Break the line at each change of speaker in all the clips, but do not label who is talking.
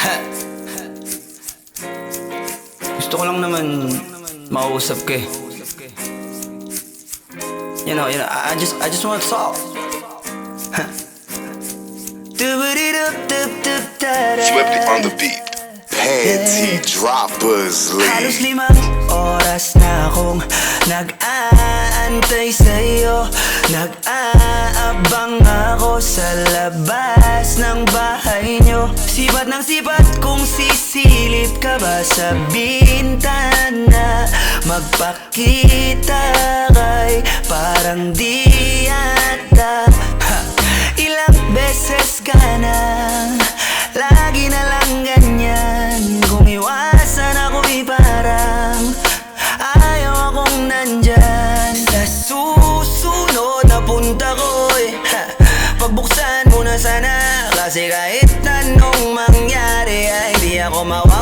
Ha! Gusto ko lang naman mausap ka eh. You know, you know, I I just, I just want to talk.
Swifty on the beat. Panty droppers
Halos
league.
limang oras na akong nag-aantay sa'yo Nag-aabang Sipat kung sisilip ka ba sa bintana? Magpakita kay parang di yata. Ha, Ilang beses ka na Lagi na lang ganyan. Kung iwasan ako'y parang Ayaw akong nandyan. Sa susunod na punta ko'y Pagbuksan mo na sana Kasi kahit mangyari Ay di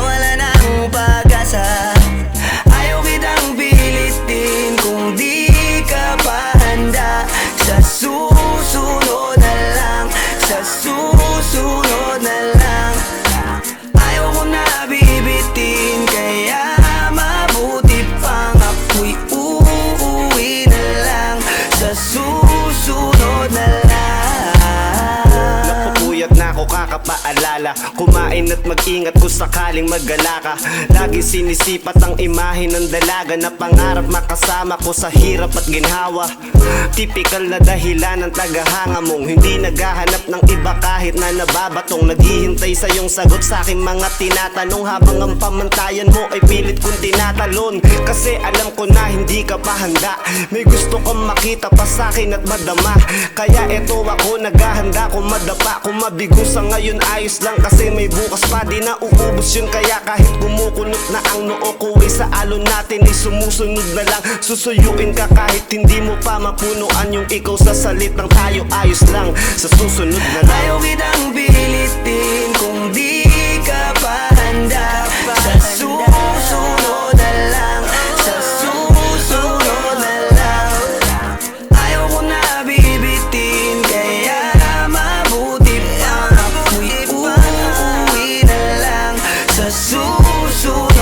ako
kakapaalala Kumain at mag-ingat kung sakaling maggala ka. Lagi sinisipat ang imahe ng dalaga Na pangarap makasama ko sa hirap at ginhawa. Typical na dahilan ng tagahanga mong Hindi naghahanap ng iba kahit na nababatong Naghihintay sa iyong sagot sa aking mga tinatanong. Habang ang pamantayan mo ay pilit kong tinatalon. Kasi alam ko na hindi ka pa handa. May gusto kang makita pa sa akin at madama. Kaya eto ako naghahanda kung madapa Kung mabigo sa ngayon ayos lang Kasi may bukas pa. Di na uubos yun Kaya kahit kumukunot na ang noo ko ay sa alon natin ay sumusunod na lang. Susuyuin ka kahit hindi mo pa mapunuan Yung ikaw sa salitang tayo ayos lang. Sa susunod na lang.
Ayaw kitang pilitin Kung di susunod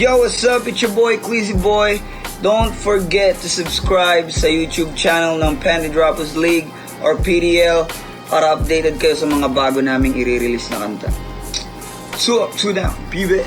Yo, what's up? It's your boy, Queasy Boy. Don't forget to subscribe sa YouTube channel ng Panty Droppers League or PDL para updated kayo sa mga bago naming i-release na kanta. Two up, two down, pibe.